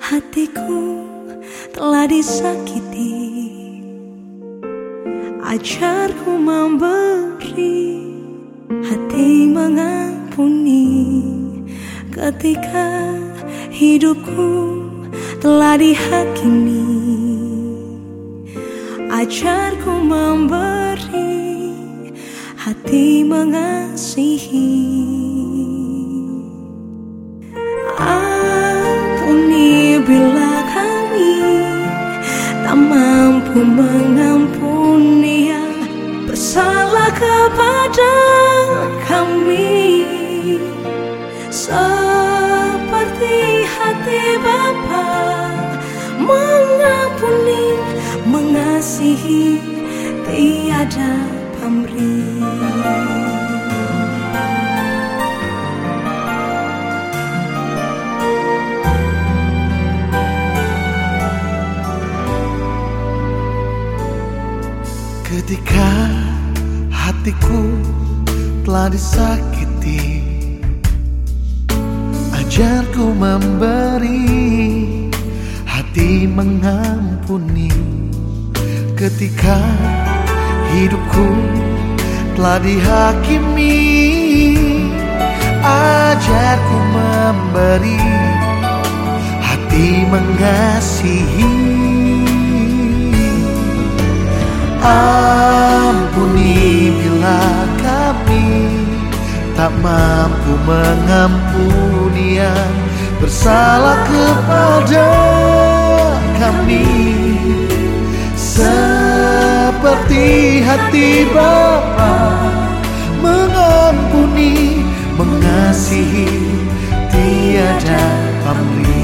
Hatiku telah disakiti Ajarku memberi Hati mengampuni. Ketika hidupku telah dihakimi Ajarku memberi Hati mengasihi mampu mengampuni yang bersalah kepada kami. Seperti hati Bapa mengampuni mengasihi tiada pamrih Ketika hatiku telah disakiti Ajarku memberi Hati mengampuni. Ketika hidupku telah dihakimi Ajarku memberi Hati mengasihi Ampuni bila kami tak mampu mengampuni yang bersalah kepada kami. Seperti hati Bapa mengampuni, mengasihi tiada pamrih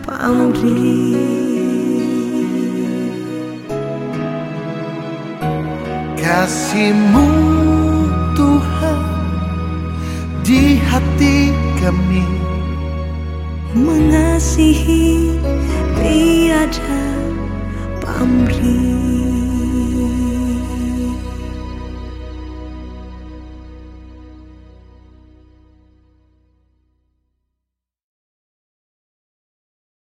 pamrih kasihmu Tuhan di hati kami. Mengasihi